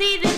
see the